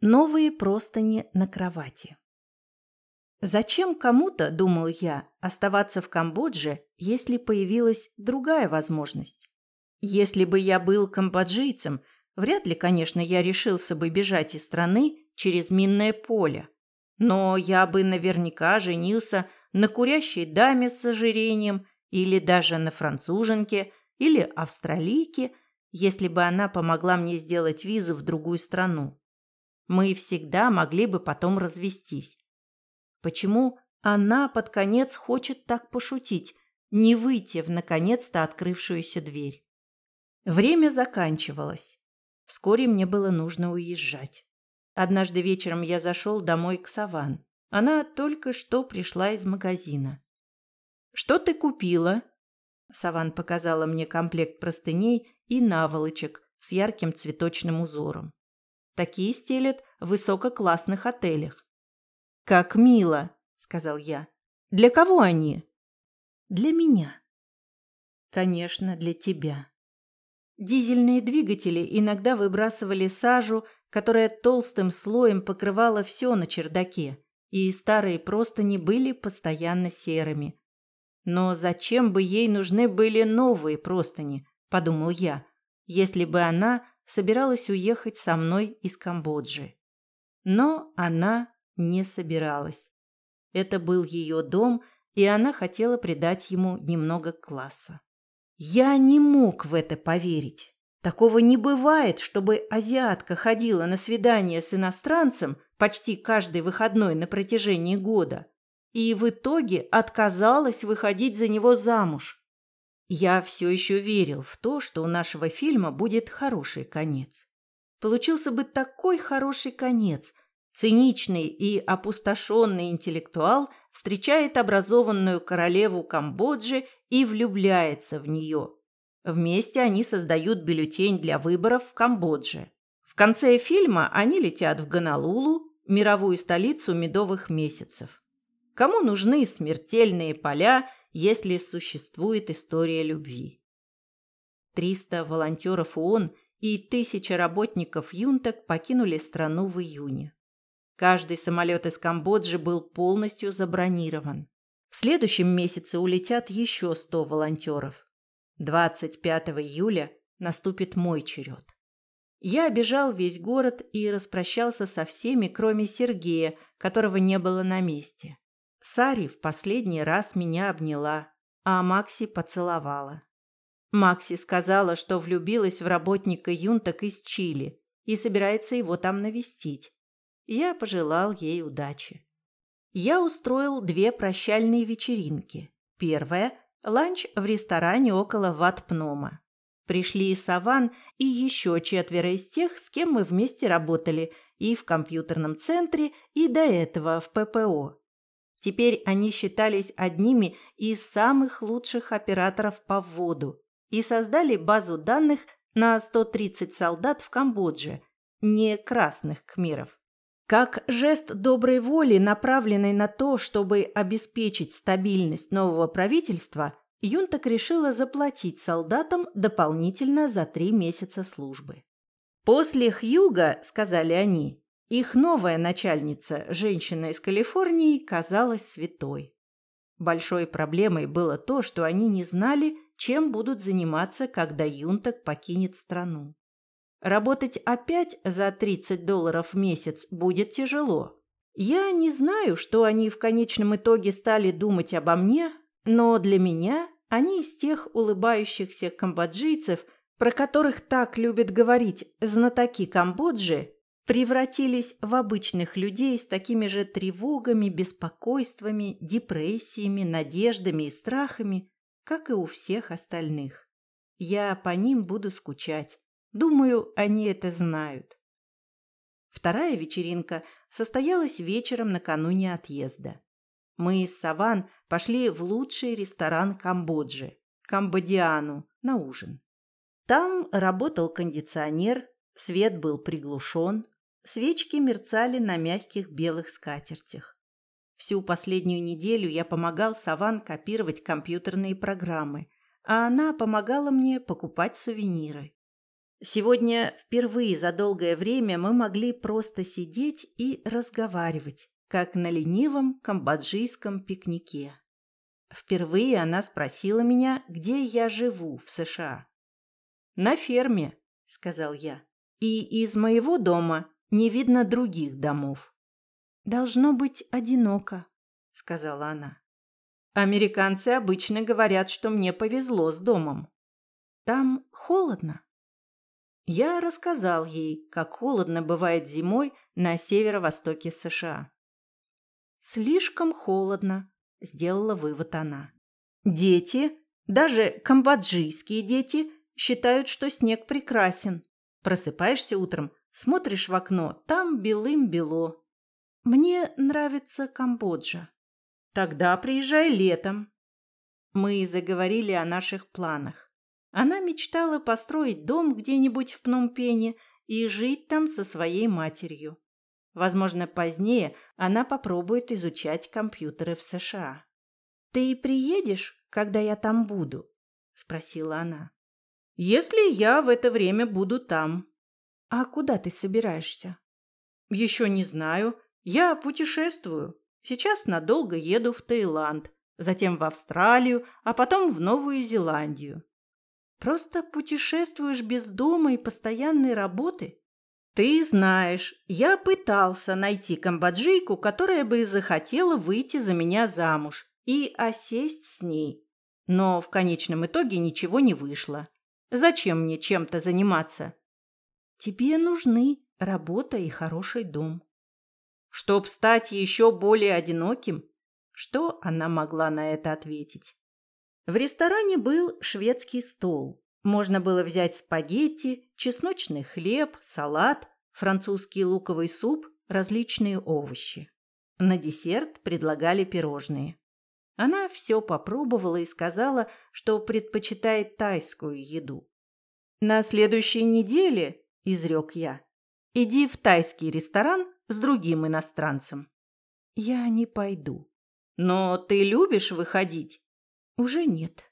Новые простыни на кровати. Зачем кому-то, думал я, оставаться в Камбодже, если появилась другая возможность? Если бы я был камбоджийцем, вряд ли, конечно, я решился бы бежать из страны через минное поле. Но я бы наверняка женился на курящей даме с ожирением или даже на француженке или австралийке, если бы она помогла мне сделать визу в другую страну мы всегда могли бы потом развестись. Почему она под конец хочет так пошутить, не выйти в наконец-то открывшуюся дверь? Время заканчивалось. Вскоре мне было нужно уезжать. Однажды вечером я зашел домой к Саван. Она только что пришла из магазина. «Что ты купила?» Саван показала мне комплект простыней и наволочек с ярким цветочным узором. Такие стелят в высококлассных отелях. «Как мило!» – сказал я. «Для кого они?» «Для меня». «Конечно, для тебя». Дизельные двигатели иногда выбрасывали сажу, которая толстым слоем покрывала все на чердаке, и старые простыни были постоянно серыми. Но зачем бы ей нужны были новые простыни, подумал я, если бы она собиралась уехать со мной из Камбоджи. Но она не собиралась. Это был ее дом, и она хотела придать ему немного класса. Я не мог в это поверить. Такого не бывает, чтобы азиатка ходила на свидание с иностранцем почти каждый выходной на протяжении года и в итоге отказалась выходить за него замуж. Я все еще верил в то, что у нашего фильма будет хороший конец. Получился бы такой хороший конец. Циничный и опустошенный интеллектуал встречает образованную королеву Камбоджи и влюбляется в нее. Вместе они создают бюллетень для выборов в Камбодже. В конце фильма они летят в Гонолулу, мировую столицу медовых месяцев. Кому нужны смертельные поля если существует история любви. 300 волонтеров ООН и тысяча работников Юнтек покинули страну в июне. Каждый самолет из Камбоджи был полностью забронирован. В следующем месяце улетят еще 100 волонтеров. 25 июля наступит мой черед. Я обежал весь город и распрощался со всеми, кроме Сергея, которого не было на месте. Сари в последний раз меня обняла, а Макси поцеловала. Макси сказала, что влюбилась в работника Юнтак из Чили и собирается его там навестить. Я пожелал ей удачи. Я устроил две прощальные вечеринки. Первая – ланч в ресторане около Ватпнома. Пришли и Саван, и еще четверо из тех, с кем мы вместе работали и в компьютерном центре, и до этого в ППО. Теперь они считались одними из самых лучших операторов по вводу и создали базу данных на 130 солдат в Камбодже, не красных кмиров. Как жест доброй воли, направленный на то, чтобы обеспечить стабильность нового правительства, Юнтак решила заплатить солдатам дополнительно за три месяца службы. «После Хьюга, — сказали они, их новая начальница, женщина из Калифорнии, казалась святой. Большой проблемой было то, что они не знали, чем будут заниматься, когда Юнтак покинет страну. Работать опять за 30 долларов в месяц будет тяжело. Я не знаю, что они в конечном итоге стали думать обо мне, но для меня они из тех улыбающихся камбоджийцев, про которых так любят говорить знатоки Камбоджи, превратились в обычных людей с такими же тревогами, беспокойствами, депрессиями, надеждами и страхами, как и у всех остальных. Я по ним буду скучать. Думаю, они это знают. Вторая вечеринка состоялась вечером накануне отъезда. Мы с Саван пошли в лучший ресторан Камбоджи – Камбодиану, на ужин. Там работал кондиционер, свет был приглушен, Свечки мерцали на мягких белых скатертях. Всю последнюю неделю я помогал Саван копировать компьютерные программы, а она помогала мне покупать сувениры. Сегодня впервые за долгое время мы могли просто сидеть и разговаривать, как на ленивом камбоджийском пикнике. Впервые она спросила меня, где я живу в США. «На ферме», — сказал я, — «и из моего дома не видно других домов». «Должно быть одиноко», — сказала она. «Американцы обычно говорят, что мне повезло с домом. Там холодно». Я рассказал ей, как холодно бывает зимой на северо-востоке США. «Слишком холодно», – сделала вывод она. «Дети, даже камбоджийские дети, считают, что снег прекрасен. Просыпаешься утром, смотришь в окно, там белым-бело. Мне нравится Камбоджа. Тогда приезжай летом». Мы заговорили о наших планах. Она мечтала построить дом где-нибудь в Пномпене и жить там со своей матерью. Возможно, позднее она попробует изучать компьютеры в США. «Ты приедешь, когда я там буду?» – спросила она. «Если я в это время буду там». «А куда ты собираешься?» «Еще не знаю. Я путешествую. Сейчас надолго еду в Таиланд, затем в Австралию, а потом в Новую Зеландию. Просто путешествуешь без дома и постоянной работы? Ты знаешь, я пытался найти камбоджийку, которая бы захотела выйти за меня замуж и осесть с ней. Но в конечном итоге ничего не вышло. Зачем мне чем-то заниматься? Тебе нужны работа и хороший дом. Чтоб стать еще более одиноким? Что она могла на это ответить? В ресторане был шведский стол. Можно было взять спагетти, чесночный хлеб, салат, французский луковый суп, различные овощи. На десерт предлагали пирожные. Она все попробовала и сказала, что предпочитает тайскую еду. «На следующей неделе», – изрек я, – «иди в тайский ресторан с другим иностранцем». «Я не пойду». «Но ты любишь выходить?» Уже нет.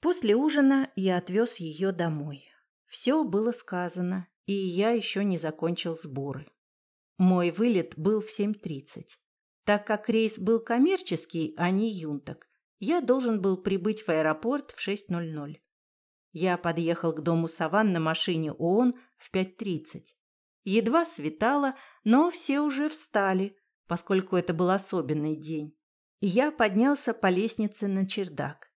После ужина я отвез ее домой. Все было сказано, и я еще не закончил сборы. Мой вылет был в 7.30. Так как рейс был коммерческий, а не юнток, я должен был прибыть в аэропорт в 6.00. Я подъехал к дому Саван на машине ООН в 5.30. Едва светало, но все уже встали, поскольку это был особенный день. Я поднялся по лестнице на чердак.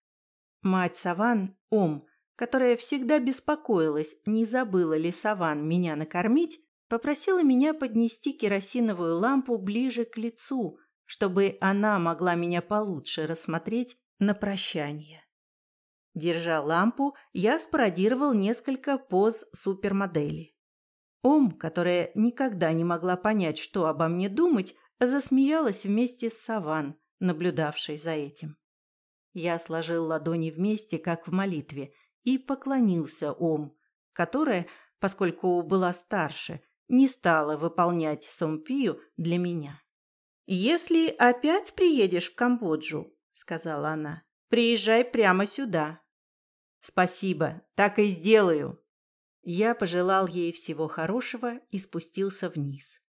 Мать Саван, Ом, которая всегда беспокоилась, не забыла ли Саван меня накормить, попросила меня поднести керосиновую лампу ближе к лицу, чтобы она могла меня получше рассмотреть на прощание. Держа лампу, я спародировал несколько поз супермодели. Ом, которая никогда не могла понять, что обо мне думать, засмеялась вместе с Саван, наблюдавший за этим. Я сложил ладони вместе, как в молитве, и поклонился Ом, которая, поскольку была старше, не стала выполнять сомпию для меня. «Если опять приедешь в Камбоджу», — сказала она, — «приезжай прямо сюда». «Спасибо, так и сделаю». Я пожелал ей всего хорошего и спустился вниз.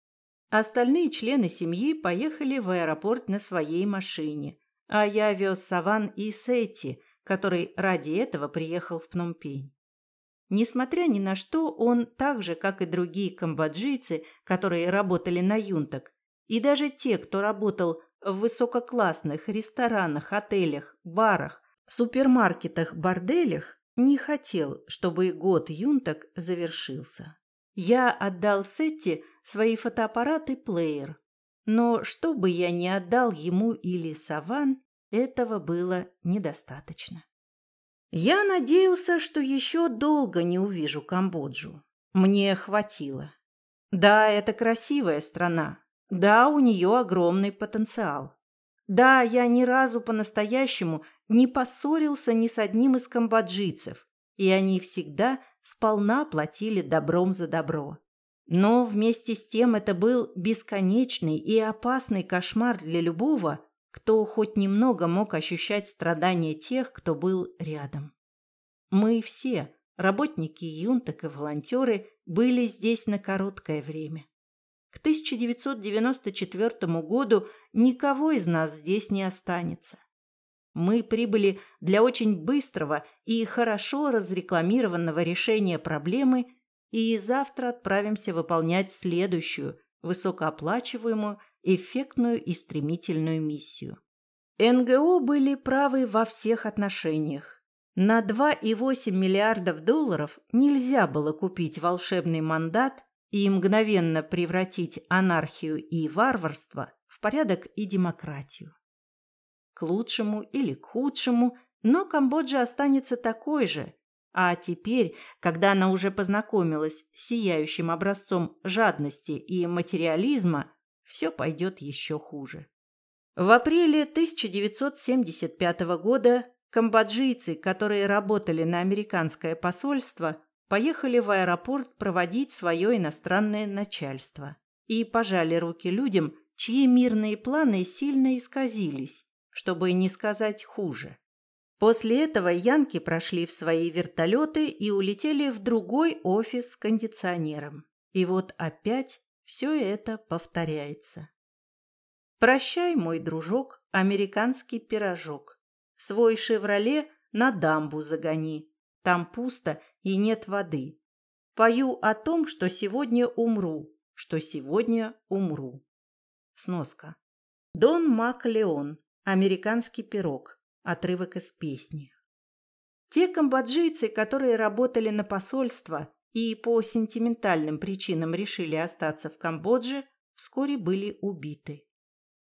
Остальные члены семьи поехали в аэропорт на своей машине, а я вез Саван и Сетти, который ради этого приехал в Пномпень. Несмотря ни на что, он, так же, как и другие камбоджийцы, которые работали на юнток, и даже те, кто работал в высококлассных ресторанах, отелях, барах, супермаркетах, борделях, не хотел, чтобы год юнток завершился. Я отдал Сетти свои фотоаппарат и плеер. Но что бы я ни отдал ему или Саван, этого было недостаточно. Я надеялся, что еще долго не увижу Камбоджу. Мне хватило. Да, это красивая страна. Да, у нее огромный потенциал. Да, я ни разу по-настоящему не поссорился ни с одним из камбоджийцев, и они всегда сполна платили добром за добро. Но вместе с тем это был бесконечный и опасный кошмар для любого, кто хоть немного мог ощущать страдания тех, кто был рядом. Мы все, работники юнток и волонтеры были здесь на короткое время. К 1994 году никого из нас здесь не останется. Мы прибыли для очень быстрого и хорошо разрекламированного решения проблемы и завтра отправимся выполнять следующую, высокооплачиваемую, эффектную и стремительную миссию. НГО были правы во всех отношениях. На 2,8 миллиардов долларов нельзя было купить волшебный мандат и мгновенно превратить анархию и варварство в порядок и демократию. К лучшему или к худшему, но Камбоджа останется такой же, а теперь, когда она уже познакомилась с сияющим образцом жадности и материализма, все пойдет еще хуже. В апреле 1975 года камбоджийцы, которые работали на американское посольство, поехали в аэропорт проводить свое иностранное начальство и пожали руки людям, чьи мирные планы сильно исказились, чтобы не сказать хуже. После этого янки прошли в свои вертолеты и улетели в другой офис с кондиционером. И вот опять все это повторяется. Прощай, мой дружок, американский пирожок. Свой «Шевроле» на дамбу загони. Там пусто и нет воды. Пою о том, что сегодня умру, что сегодня умру. Сноска. Дон Мак Леон. Американский пирог. Отрывок из песни. Те камбоджийцы, которые работали на посольство и по сентиментальным причинам решили остаться в Камбодже, вскоре были убиты.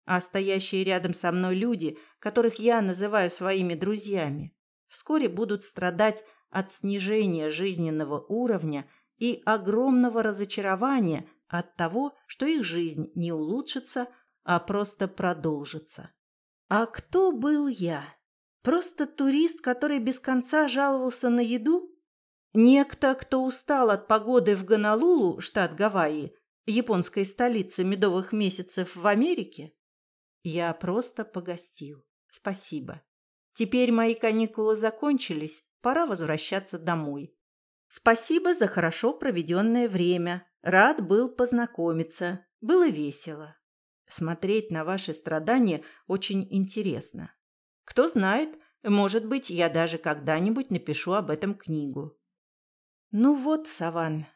А стоящие рядом со мной люди, которых я называю своими друзьями, вскоре будут страдать от снижения жизненного уровня и огромного разочарования от того, что их жизнь не улучшится, а просто продолжится. А кто был я? Просто турист, который без конца жаловался на еду? Некто, кто устал от погоды в Гонолулу, штат Гавайи, японской столице медовых месяцев в Америке? Я просто погостил. Спасибо. Теперь мои каникулы закончились, пора возвращаться домой. Спасибо за хорошо проведенное время. Рад был познакомиться. Было весело. Смотреть на ваши страдания очень интересно. Кто знает, может быть, я даже когда-нибудь напишу об этом книгу. Ну вот, Саван,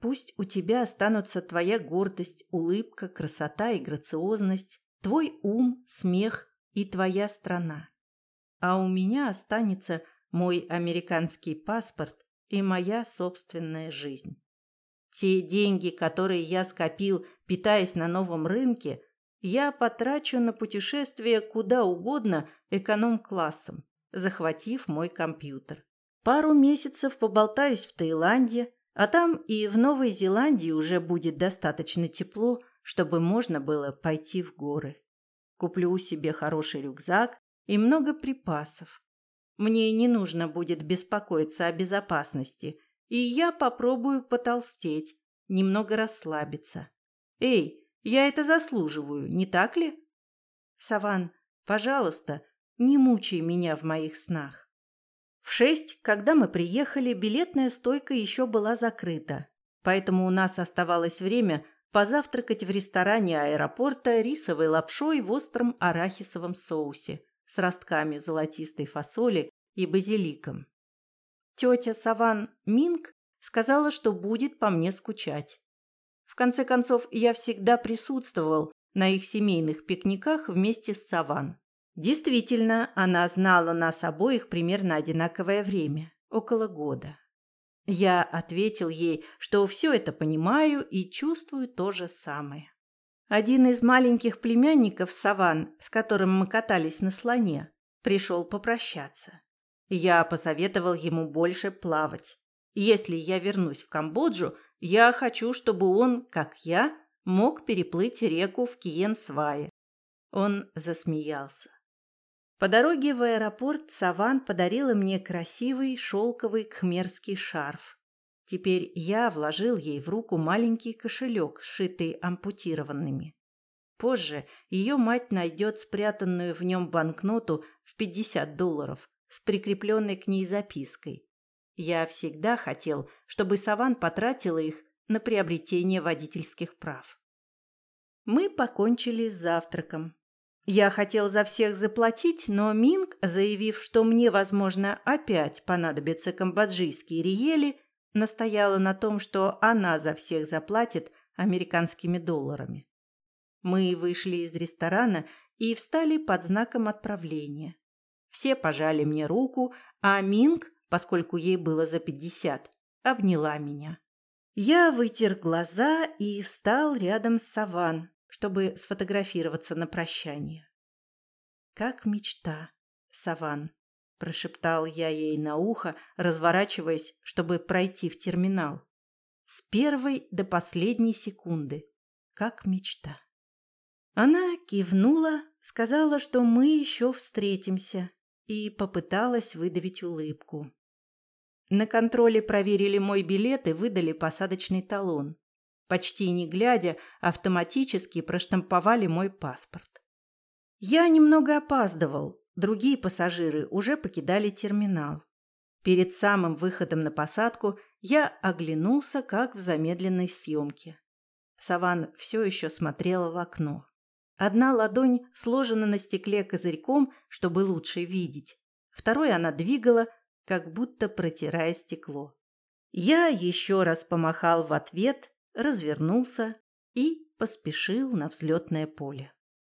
пусть у тебя останутся твоя гордость, улыбка, красота и грациозность, твой ум, смех и твоя страна. А у меня останется мой американский паспорт и моя собственная жизнь. Те деньги, которые я скопил, питаясь на новом рынке, я потрачу на путешествие куда угодно эконом-классом, захватив мой компьютер. Пару месяцев поболтаюсь в Таиланде, а там и в Новой Зеландии уже будет достаточно тепло, чтобы можно было пойти в горы. Куплю себе хороший рюкзак и много припасов. Мне не нужно будет беспокоиться о безопасности, и я попробую потолстеть, немного расслабиться. Эй, я это заслуживаю, не так ли? Саван, пожалуйста, не мучай меня в моих снах. В шесть, когда мы приехали, билетная стойка еще была закрыта, поэтому у нас оставалось время позавтракать в ресторане аэропорта рисовой лапшой в остром арахисовом соусе с ростками золотистой фасоли и базиликом. Тетя Саван Минг сказала, что будет по мне скучать. В конце концов, я всегда присутствовал на их семейных пикниках вместе с Саван. Действительно, она знала нас обоих примерно одинаковое время, около года. Я ответил ей, что все это понимаю и чувствую то же самое. Один из маленьких племянников Саван, с которым мы катались на слоне, пришел попрощаться. Я посоветовал ему больше плавать. Если я вернусь в Камбоджу, я хочу, чтобы он, как я, мог переплыть реку в Киен-Свае. Он засмеялся. По дороге в аэропорт Саван подарила мне красивый шелковый кхмерский шарф. Теперь я вложил ей в руку маленький кошелек, сшитый ампутированными. Позже ее мать найдет спрятанную в нем банкноту в 50 долларов с прикрепленной к ней запиской. Я всегда хотел, чтобы Саван потратила их на приобретение водительских прав. Мы покончили с завтраком. Я хотел за всех заплатить, но Минг, заявив, что мне, возможно, опять понадобятся камбоджийские риели, настояла на том, что она за всех заплатит американскими долларами. Мы вышли из ресторана и встали под знаком отправления. Все пожали мне руку, а Минг, поскольку ей было за пятьдесят, обняла меня. Я вытер глаза и встал рядом с Саван, чтобы сфотографироваться на прощание. «Как мечта, Саван», – прошептал я ей на ухо, разворачиваясь, чтобы пройти в терминал. С первой до последней секунды. Как мечта. Она кивнула, сказала, что мы еще встретимся, и попыталась выдавить улыбку. На контроле проверили мой билет и выдали посадочный талон. Почти не глядя, автоматически проштамповали мой паспорт. Я немного опаздывал, другие пассажиры уже покидали терминал. Перед самым выходом на посадку я оглянулся, как в замедленной съемке. Саван все еще смотрела в окно. Одна ладонь сложена на стекле козырьком, чтобы лучше видеть. Второй она двигала, как будто протирая стекло. Я еще раз помахал в ответ, развернулся и поспешил на взлетное поле.